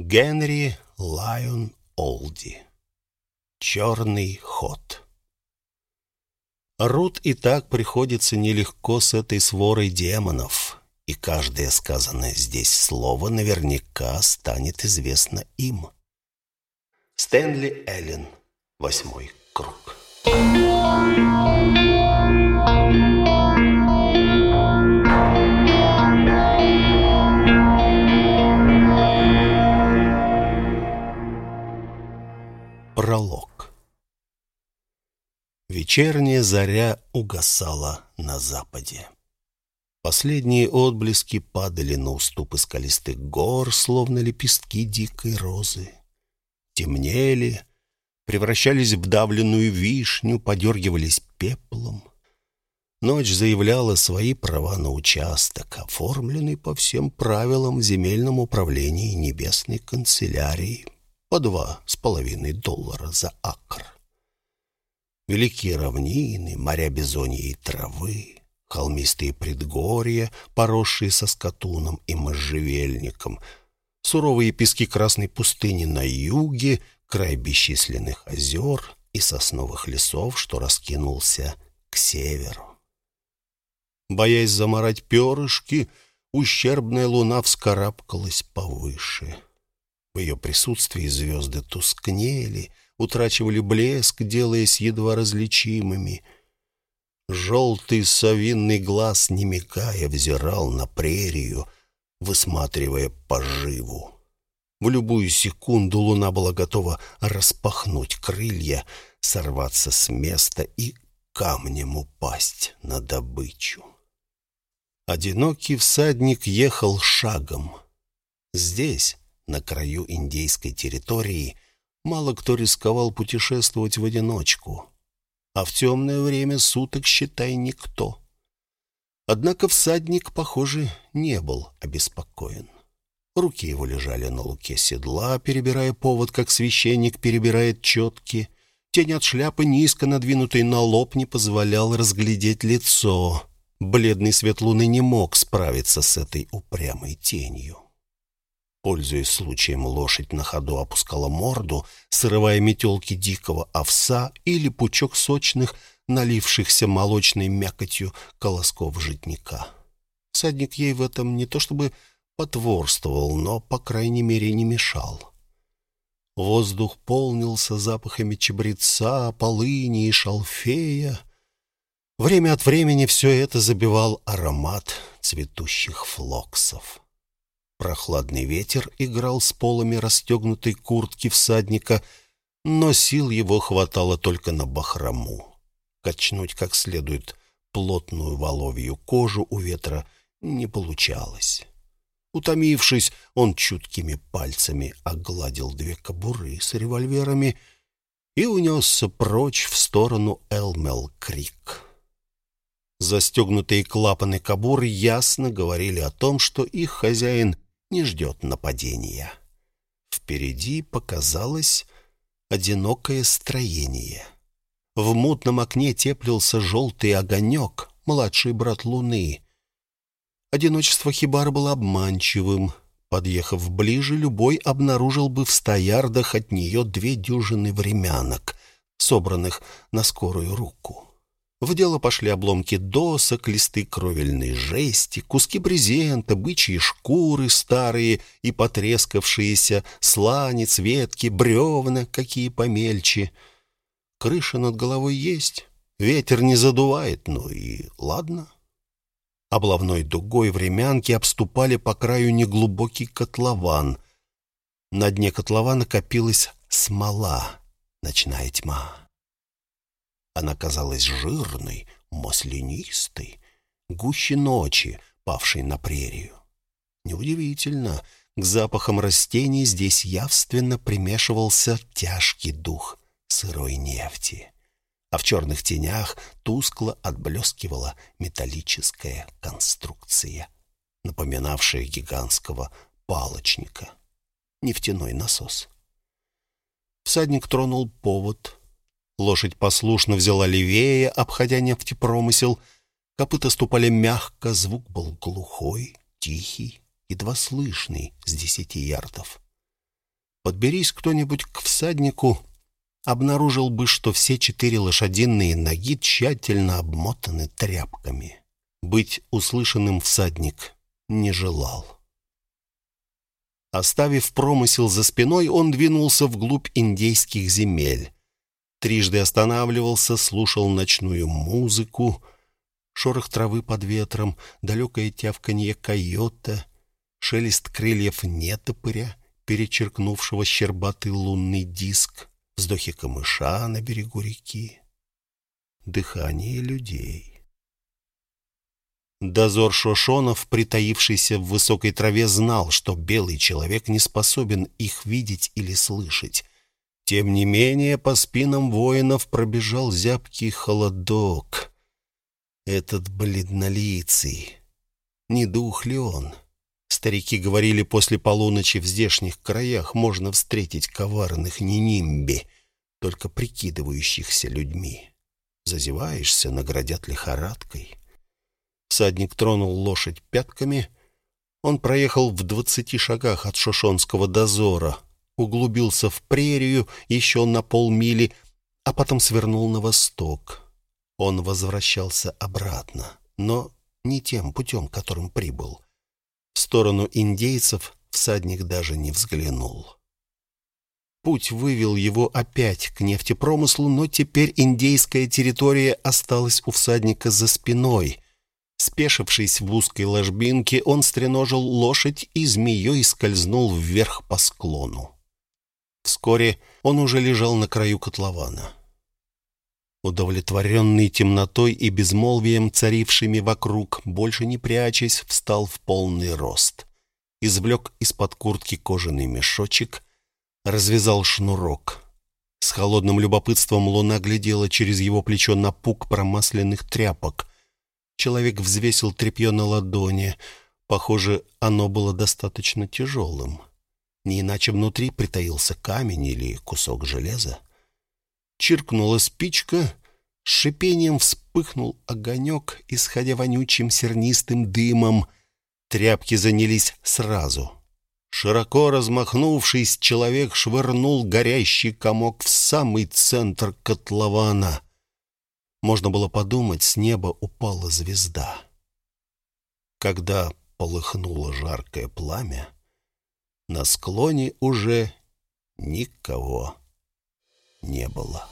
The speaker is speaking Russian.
Генри Лайон Олди. Черный ход. Рут и так приходится нелегко с этой сворой демонов, и каждое сказанное здесь слово наверняка станет известно им. Стэнли Эллен. Восьмой круг. Пролог. Вечерняя заря угасала на западе. Последние отблески падали на уступы скалистых гор, словно лепестки дикой розы. Темнели, превращались в давленную вишню, подергивались пеплом. Ночь заявляла свои права на участок, оформленный по всем правилам в земельном управлении небесной канцелярии по два с половиной доллара за акр. Великие равнины, моря бизоньей травы, холмистые предгорья, поросшие соскотуном и можжевельником, суровые пески Красной пустыни на юге, край бесчисленных озер и сосновых лесов, что раскинулся к северу. Боясь заморать перышки, ущербная луна вскарабкалась повыше — в ее присутствии звезды тускнели, утрачивали блеск, делаясь едва различимыми. Желтый совинный глаз, не мигая, взирал на прерию, высматривая поживу. В любую секунду луна была готова распахнуть крылья, сорваться с места и камнем упасть на добычу. Одинокий всадник ехал шагом. Здесь, на краю индейской территории мало кто рисковал путешествовать в одиночку. А в темное время суток, считай, никто. Однако всадник, похоже, не был обеспокоен. Руки его лежали на луке седла, перебирая повод, как священник перебирает четки. Тень от шляпы, низко надвинутой на лоб, не позволял разглядеть лицо. Бледный свет луны не мог справиться с этой упрямой тенью. Пользуясь случаем, лошадь на ходу опускала морду, срывая метелки дикого овса или пучок сочных, налившихся молочной мякотью колосков житника. Садник ей в этом не то чтобы потворствовал, но, по крайней мере, не мешал. Воздух полнился запахами чабреца, полыни и шалфея. Время от времени все это забивал аромат цветущих флоксов. Прохладный ветер играл с полами расстегнутой куртки всадника, но сил его хватало только на бахрому. Качнуть как следует плотную воловью кожу у ветра не получалось. Утомившись, он чуткими пальцами огладил две кобуры с револьверами и унесся прочь в сторону Элмел-Крик. Застегнутые клапаны кобур ясно говорили о том, что их хозяин — не ждет нападения. Впереди показалось одинокое строение. В мутном окне теплился желтый огонек, младший брат Луны. Одиночество Хибар было обманчивым. Подъехав ближе, любой обнаружил бы в стоярдах от нее две дюжины времянок, собранных на скорую руку. В дело пошли обломки досок, листы кровельной жести, куски брезента, бычьи шкуры старые и потрескавшиеся, сланец, ветки, бревна, какие помельче. Крыша над головой есть, ветер не задувает, ну и ладно. Облавной дугой времянки обступали по краю неглубокий котлован. На дне котлована копилась смола, ночная тьма. Она казалась жирной, маслянистой, гуще ночи, павшей на прерию. Неудивительно, к запахам растений здесь явственно примешивался тяжкий дух сырой нефти, а в черных тенях тускло отблескивала металлическая конструкция, напоминавшая гигантского палочника, нефтяной насос. Всадник тронул повод, Лошадь послушно взяла левее, обходя нефтепромысел. Копыта ступали мягко, звук был глухой, тихий, едва слышный с десяти ярдов. Подберись кто-нибудь к всаднику, обнаружил бы, что все четыре лошадиные ноги тщательно обмотаны тряпками. Быть услышанным всадник не желал. Оставив промысел за спиной, он двинулся вглубь индейских земель. Трижды останавливался, слушал ночную музыку, шорох травы под ветром, далекое тявканье койота, шелест крыльев нетопыря, перечеркнувшего щербатый лунный диск, вздохи камыша на берегу реки, дыхание людей. Дозор Шошонов, притаившийся в высокой траве, знал, что белый человек не способен их видеть или слышать. Тем не менее, по спинам воинов пробежал зябкий холодок. Этот бледнолицый, не дух ли он? Старики говорили, после полуночи в здешних краях можно встретить коварных ненимби, только прикидывающихся людьми. Зазеваешься, наградят лихорадкой. Всадник тронул лошадь пятками. Он проехал в двадцати шагах от Шошонского дозора, углубился в прерию еще на полмили, а потом свернул на восток. Он возвращался обратно, но не тем путем, которым прибыл. В сторону индейцев всадник даже не взглянул. Путь вывел его опять к нефтепромыслу, но теперь индейская территория осталась у всадника за спиной — Спешившись в узкой ложбинке, он стреножил лошадь и змеей скользнул вверх по склону. Вскоре он уже лежал на краю котлована. Удовлетворенный темнотой и безмолвием, царившими вокруг, больше не прячась, встал в полный рост. Извлек из-под куртки кожаный мешочек, развязал шнурок. С холодным любопытством луна глядела через его плечо на пук промасленных тряпок, Человек взвесил тряпье на ладони. Похоже, оно было достаточно тяжелым. Не иначе внутри притаился камень или кусок железа. Чиркнула спичка, с шипением вспыхнул огонек, исходя вонючим сернистым дымом. Тряпки занялись сразу. Широко размахнувшись, человек швырнул горящий комок в самый центр котлована — можно было подумать, с неба упала звезда. Когда полыхнуло жаркое пламя, на склоне уже никого не было.